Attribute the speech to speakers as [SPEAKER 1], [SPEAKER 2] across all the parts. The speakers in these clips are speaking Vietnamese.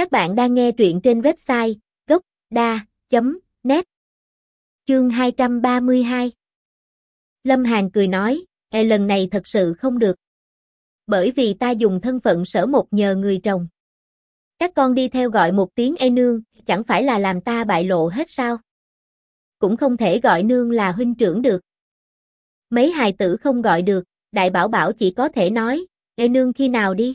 [SPEAKER 1] Các bạn đang nghe truyện trên website gốc.da.net Chương 232 Lâm Hàn cười nói, e lần này thật sự không được. Bởi vì ta dùng thân phận sở một nhờ người chồng. Các con đi theo gọi một tiếng e nương, chẳng phải là làm ta bại lộ hết sao? Cũng không thể gọi nương là huynh trưởng được. Mấy hài tử không gọi được, đại bảo bảo chỉ có thể nói, e nương khi nào đi?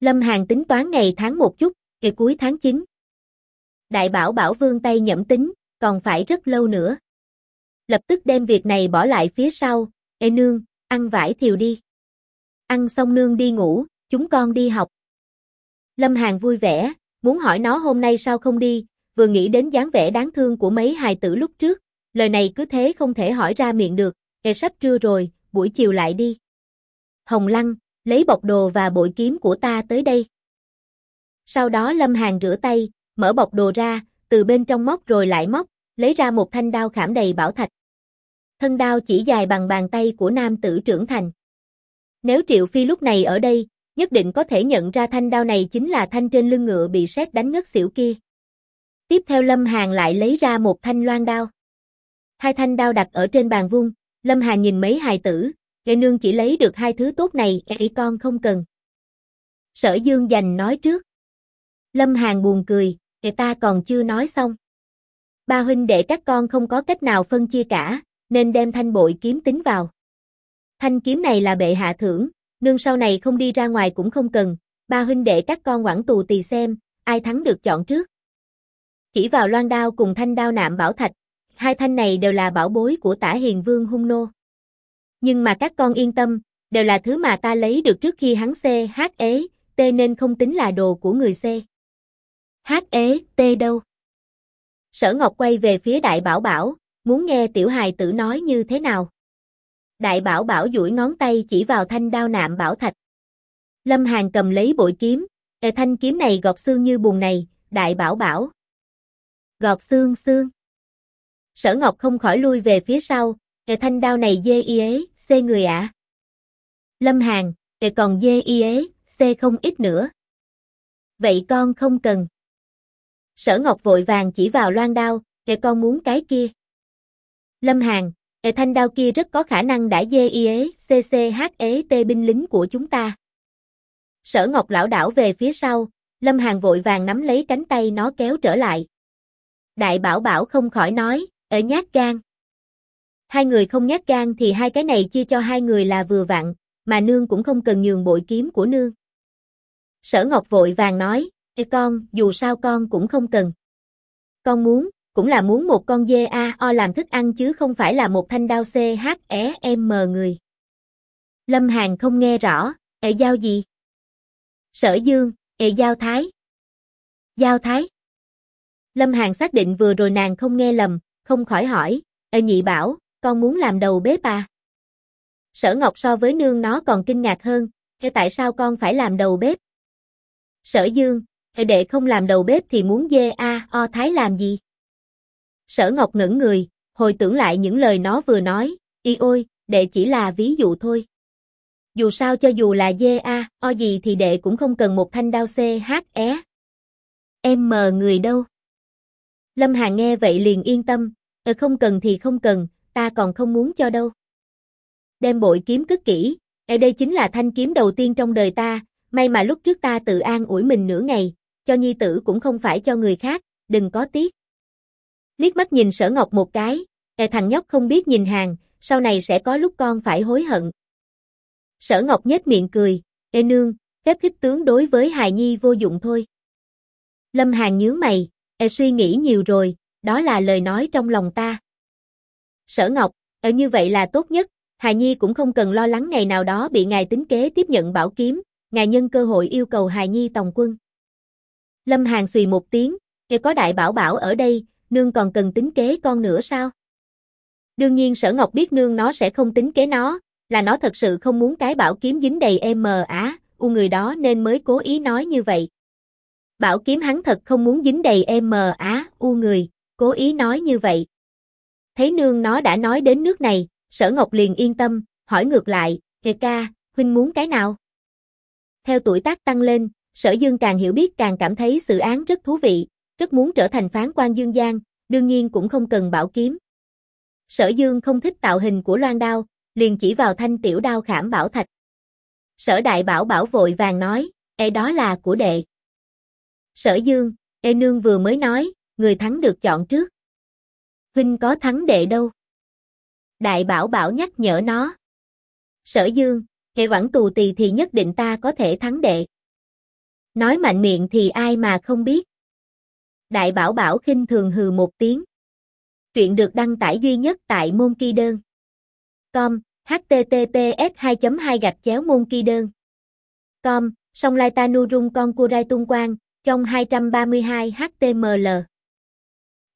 [SPEAKER 1] Lâm Hàn tính toán ngày tháng một chút, ngày cuối tháng 9. Đại bảo bảo vương tay nhẫm tính, còn phải rất lâu nữa. Lập tức đem việc này bỏ lại phía sau, ê nương, ăn vải thiều đi. Ăn xong nương đi ngủ, chúng con đi học. Lâm Hàn vui vẻ, muốn hỏi nó hôm nay sao không đi, vừa nghĩ đến dáng vẻ đáng thương của mấy hài tử lúc trước, lời này cứ thế không thể hỏi ra miệng được, e sắp trưa rồi, buổi chiều lại đi. Hồng Lăng, lấy bọc đồ và bội kiếm của ta tới đây. Sau đó Lâm Hàn rửa tay, mở bọc đồ ra, từ bên trong móc rồi lại móc, lấy ra một thanh đao khảm đầy bảo thạch. Thân đao chỉ dài bằng bàn tay của nam tử trưởng thành. Nếu Triệu Phi lúc này ở đây, nhất định có thể nhận ra thanh đao này chính là thanh trên lưng ngựa bị sét đánh ngất xỉu kia. Tiếp theo Lâm Hàn lại lấy ra một thanh loan đao. Hai thanh đao đặt ở trên bàn vuông, Lâm Hàn nhìn mấy hài tử, Nghệ nương chỉ lấy được hai thứ tốt này, ý con không cần. Sở Dương dành nói trước. Lâm Hàn buồn cười, người ta còn chưa nói xong. Ba huynh đệ các con không có cách nào phân chia cả, nên đem thanh bội kiếm tính vào. Thanh kiếm này là bệ hạ thưởng, nương sau này không đi ra ngoài cũng không cần, ba huynh đệ các con quảng tù tì xem, ai thắng được chọn trước. Chỉ vào loan đao cùng thanh đao nạm bảo thạch, hai thanh này đều là bảo bối của tả hiền vương hung nô. Nhưng mà các con yên tâm, đều là thứ mà ta lấy được trước khi hắn C hát ế, e, T nên không tính là đồ của người C. Hát ế, e, T đâu? Sở Ngọc quay về phía Đại Bảo Bảo, muốn nghe tiểu hài tử nói như thế nào. Đại Bảo Bảo duỗi ngón tay chỉ vào thanh đao nạm bảo thạch. Lâm Hàn cầm lấy bội kiếm, ê thanh kiếm này gọt xương như bùn này, Đại Bảo Bảo. Gọt xương xương. Sở Ngọc không khỏi lui về phía sau, Ê thanh đao này dê y ế, xê người ạ. Lâm Hàn, ê còn dê y ế, xê không ít nữa. Vậy con không cần. Sở Ngọc vội vàng chỉ vào loan đao, ê con muốn cái kia. Lâm Hàn, ê thanh đao kia rất có khả năng đã dê y ế, CCH ế T binh lính của chúng ta. Sở Ngọc lão đảo về phía sau, Lâm Hàn vội vàng nắm lấy cánh tay nó kéo trở lại. Đại bảo bảo không khỏi nói, ở nhát gan. Hai người không nhát gan thì hai cái này chia cho hai người là vừa vặn, mà nương cũng không cần nhường bội kiếm của nương. Sở Ngọc vội vàng nói, Ê con, dù sao con cũng không cần. Con muốn, cũng là muốn một con dê A O làm thức ăn chứ không phải là một thanh đao C H E M người. Lâm Hàn không nghe rõ, ệ giao gì? Sở Dương, ệ giao thái. Giao thái. Lâm Hàn xác định vừa rồi nàng không nghe lầm, không khỏi hỏi, ệ nhị bảo, con muốn làm đầu bếp à? Sở Ngọc so với nương nó còn kinh ngạc hơn, thế tại sao con phải làm đầu bếp? Sở Dương, hệ đệ không làm đầu bếp thì muốn dê a o thái làm gì? Sở Ngọc ngẩn người, hồi tưởng lại những lời nó vừa nói, y ôi, đệ chỉ là ví dụ thôi. Dù sao cho dù là dê a o gì thì đệ cũng không cần một thanh đao c h é. Em mờ người đâu? Lâm Hà nghe vậy liền yên tâm, ờ không cần thì không cần, ta còn không muốn cho đâu. Đem bội kiếm cất kỹ, ở đây chính là thanh kiếm đầu tiên trong đời ta, may mà lúc trước ta tự an ủi mình nửa ngày, cho nhi tử cũng không phải cho người khác, đừng có tiếc. Liếc mắt nhìn sở ngọc một cái, e thằng nhóc không biết nhìn hàng, sau này sẽ có lúc con phải hối hận. Sở ngọc nhếch miệng cười, e nương, phép khích tướng đối với hài nhi vô dụng thôi. Lâm Hàn nhướng mày, e suy nghĩ nhiều rồi, đó là lời nói trong lòng ta. Sở Ngọc, ở như vậy là tốt nhất, Hà Nhi cũng không cần lo lắng ngày nào đó bị ngài tính kế tiếp nhận bảo kiếm, ngài nhân cơ hội yêu cầu Hà Nhi tòng quân. Lâm Hàn xùy một tiếng, kêu có đại bảo bảo ở đây, nương còn cần tính kế con nữa sao? Đương nhiên sở ngọc biết nương nó sẽ không tính kế nó, là nó thật sự không muốn cái bảo kiếm dính đầy em mờ á, u người đó nên mới cố ý nói như vậy. Bảo kiếm hắn thật không muốn dính đầy em mờ á, u người, cố ý nói như vậy. Thấy nương nó đã nói đến nước này, sở ngọc liền yên tâm, hỏi ngược lại, kề ca, huynh muốn cái nào? Theo tuổi tác tăng lên, Sở Dương càng hiểu biết càng cảm thấy sự án rất thú vị, rất muốn trở thành phán quan Dương Giang, đương nhiên cũng không cần bảo kiếm. Sở Dương không thích tạo hình của loan đao, liền chỉ vào thanh tiểu đao khảm bảo thạch. Sở đại bảo bảo vội vàng nói, e đó là của đệ. Sở Dương, e nương vừa mới nói, người thắng được chọn trước. Huynh có thắng đệ đâu? Đại bảo bảo nhắc nhở nó. Sở Dương, hệ quảng tù tì thì nhất định ta có thể thắng đệ. Nói mạnh miệng thì ai mà không biết. Đại bảo bảo khinh thường hừ một tiếng. Truyện được đăng tải duy nhất tại môn kỳ đơn. Com, https 2 2 gạch chéo môn kỳ đơn. Com, song lai ta nu rung con cua rai tung quang, trong 232 HTML.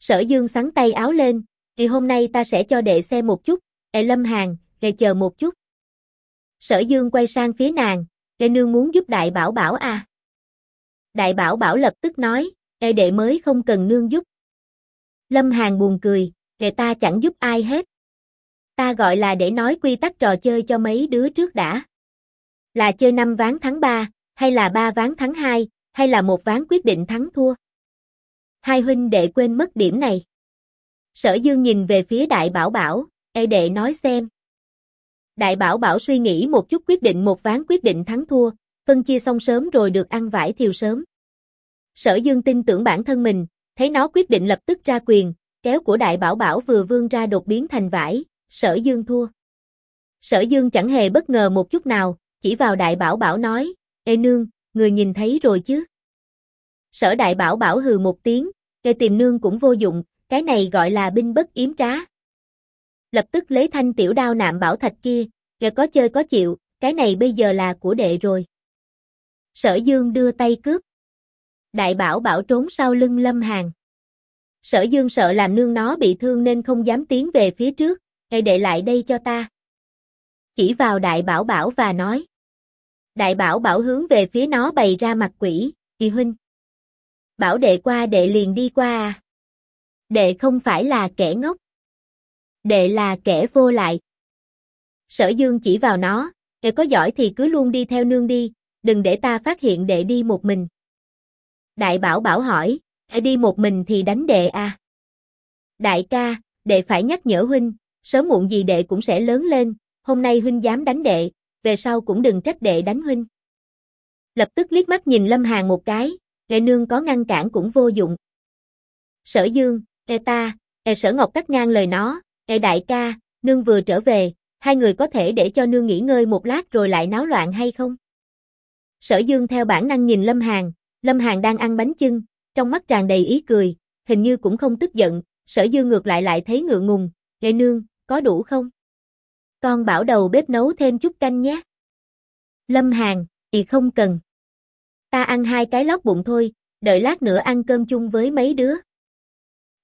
[SPEAKER 1] Sở Dương sắn tay áo lên, thì hôm nay ta sẽ cho đệ xem một chút, đệ lâm hàng, đệ chờ một chút. Sở Dương quay sang phía nàng, đệ nương muốn giúp đại bảo bảo à. Đại bảo bảo lập tức nói, đệ đệ mới không cần nương giúp. Lâm Hàn buồn cười, đệ ta chẳng giúp ai hết. Ta gọi là để nói quy tắc trò chơi cho mấy đứa trước đã. Là chơi năm ván thắng 3, hay là ba ván thắng 2, hay là một ván quyết định thắng thua. Hai huynh đệ quên mất điểm này. Sở Dương nhìn về phía đại bảo bảo, e đệ nói xem. Đại bảo bảo suy nghĩ một chút quyết định một ván quyết định thắng thua, phân chia xong sớm rồi được ăn vải thiều sớm. Sở Dương tin tưởng bản thân mình, thấy nó quyết định lập tức ra quyền, kéo của đại bảo bảo vừa vươn ra đột biến thành vải, sở Dương thua. Sở Dương chẳng hề bất ngờ một chút nào, chỉ vào đại bảo bảo nói, Ê nương, người nhìn thấy rồi chứ? Sở đại bảo bảo hừ một tiếng, Ê tìm nương cũng vô dụng, cái này gọi là binh bất yếm trá. Lập tức lấy thanh tiểu đao nạm bảo thạch kia, Ê có chơi có chịu, cái này bây giờ là của đệ rồi. Sở Dương đưa tay cướp. Đại bảo bảo trốn sau lưng lâm hàng. Sở Dương sợ làm nương nó bị thương nên không dám tiến về phía trước, Ê đệ lại đây cho ta. Chỉ vào đại bảo bảo và nói. Đại bảo bảo hướng về phía nó bày ra mặt quỷ, kỳ huynh. Bảo đệ qua đệ liền đi qua à. Đệ không phải là kẻ ngốc. Đệ là kẻ vô lại. Sở dương chỉ vào nó, đệ có giỏi thì cứ luôn đi theo nương đi, đừng để ta phát hiện đệ đi một mình. Đại bảo bảo hỏi, đệ đi một mình thì đánh đệ à? Đại ca, đệ phải nhắc nhở huynh, sớm muộn gì đệ cũng sẽ lớn lên, hôm nay huynh dám đánh đệ, về sau cũng đừng trách đệ đánh huynh. Lập tức liếc mắt nhìn Lâm Hàn một cái, Lệ nương có ngăn cản cũng vô dụng. Sở Dương, e ta, e sở ngọc cắt ngang lời nó, e đại ca, nương vừa trở về, hai người có thể để cho nương nghỉ ngơi một lát rồi lại náo loạn hay không? Sở Dương theo bản năng nhìn Lâm Hàn, Lâm Hàn đang ăn bánh chưng, trong mắt tràn đầy ý cười, hình như cũng không tức giận, sở Dương ngược lại lại thấy ngượng ngùng, lệ nương, có đủ không? Con bảo đầu bếp nấu thêm chút canh nhé. Lâm Hàn, thì không cần. Ta ăn hai cái lót bụng thôi, đợi lát nữa ăn cơm chung với mấy đứa.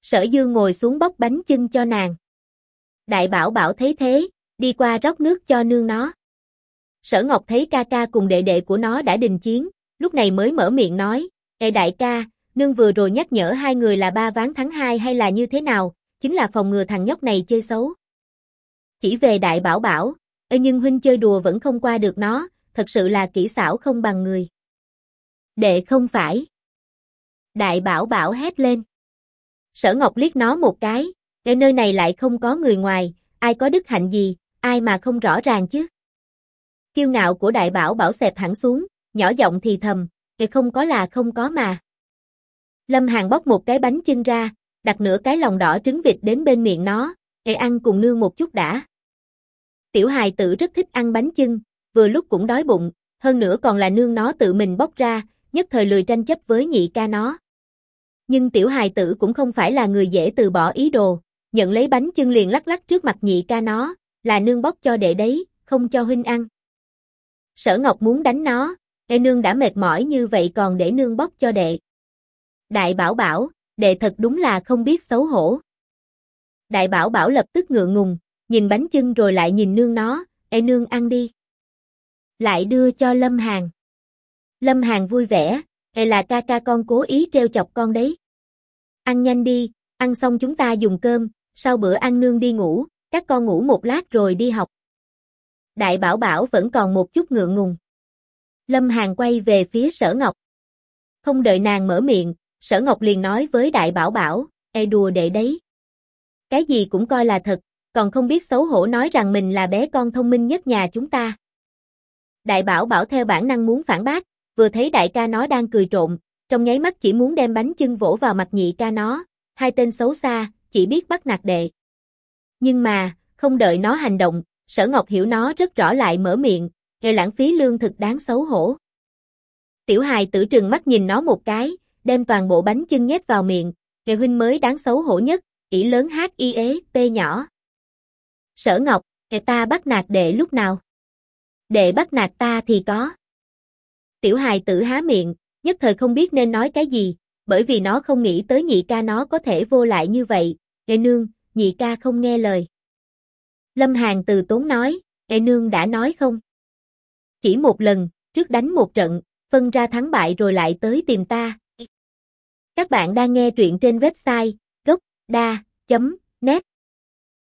[SPEAKER 1] Sở Dương ngồi xuống bóc bánh chưng cho nàng. Đại bảo bảo thấy thế, đi qua rót nước cho nương nó. Sở Ngọc thấy ca ca cùng đệ đệ của nó đã đình chiến, lúc này mới mở miệng nói, Ê đại ca, nương vừa rồi nhắc nhở hai người là ba ván thắng hai hay là như thế nào, chính là phòng ngừa thằng nhóc này chơi xấu. Chỉ về đại bảo bảo, ê nhưng huynh chơi đùa vẫn không qua được nó, thật sự là kỹ xảo không bằng người. Đệ không phải. Đại bảo bảo hét lên. Sở Ngọc liếc nó một cái, ở nơi này lại không có người ngoài, ai có đức hạnh gì, ai mà không rõ ràng chứ. Kiêu ngạo của đại bảo bảo xẹp hẳn xuống, nhỏ giọng thì thầm, kệ không có là không có mà. Lâm Hàn bóc một cái bánh chưng ra, đặt nửa cái lòng đỏ trứng vịt đến bên miệng nó, kệ ăn cùng nương một chút đã. Tiểu hài tử rất thích ăn bánh chưng, vừa lúc cũng đói bụng, hơn nữa còn là nương nó tự mình bóc ra, nhất thời lười tranh chấp với nhị ca nó. Nhưng tiểu hài tử cũng không phải là người dễ từ bỏ ý đồ, nhận lấy bánh chưng liền lắc lắc trước mặt nhị ca nó, là nương bóc cho đệ đấy, không cho huynh ăn. Sở Ngọc muốn đánh nó, e nương đã mệt mỏi như vậy còn để nương bóc cho đệ. Đại bảo bảo, đệ thật đúng là không biết xấu hổ. Đại bảo bảo lập tức ngượng ngùng, nhìn bánh chưng rồi lại nhìn nương nó, e nương ăn đi. Lại đưa cho Lâm Hàn. Lâm Hàn vui vẻ, ê là ca ca con cố ý treo chọc con đấy. Ăn nhanh đi, ăn xong chúng ta dùng cơm, sau bữa ăn nương đi ngủ, các con ngủ một lát rồi đi học. Đại bảo bảo vẫn còn một chút ngượng ngùng. Lâm Hàn quay về phía sở ngọc. Không đợi nàng mở miệng, sở ngọc liền nói với đại bảo bảo, e đùa đệ đấy. Cái gì cũng coi là thật, còn không biết xấu hổ nói rằng mình là bé con thông minh nhất nhà chúng ta. Đại bảo bảo theo bản năng muốn phản bác, vừa thấy đại ca nó đang cười trộn, trong nháy mắt chỉ muốn đem bánh chưng vỗ vào mặt nhị ca nó, hai tên xấu xa, chỉ biết bắt nạt đệ. Nhưng mà, không đợi nó hành động, sở ngọc hiểu nó rất rõ lại mở miệng, nghề lãng phí lương thực đáng xấu hổ. Tiểu hài tử trừng mắt nhìn nó một cái, đem toàn bộ bánh chưng nhét vào miệng, nghề huynh mới đáng xấu hổ nhất, ỉ lớn hát y ế, p nhỏ. Sở Ngọc, người ta bắt nạt đệ lúc nào? Đệ bắt nạt ta thì có. Tiểu hài tử há miệng, nhất thời không biết nên nói cái gì, bởi vì nó không nghĩ tới nhị ca nó có thể vô lại như vậy, Ê nương, nhị ca không nghe lời. Lâm Hàn từ tốn nói, Ê nương đã nói không? Chỉ một lần, trước đánh một trận, phân ra thắng bại rồi lại tới tìm ta. Các bạn đang nghe truyện trên website gocda.net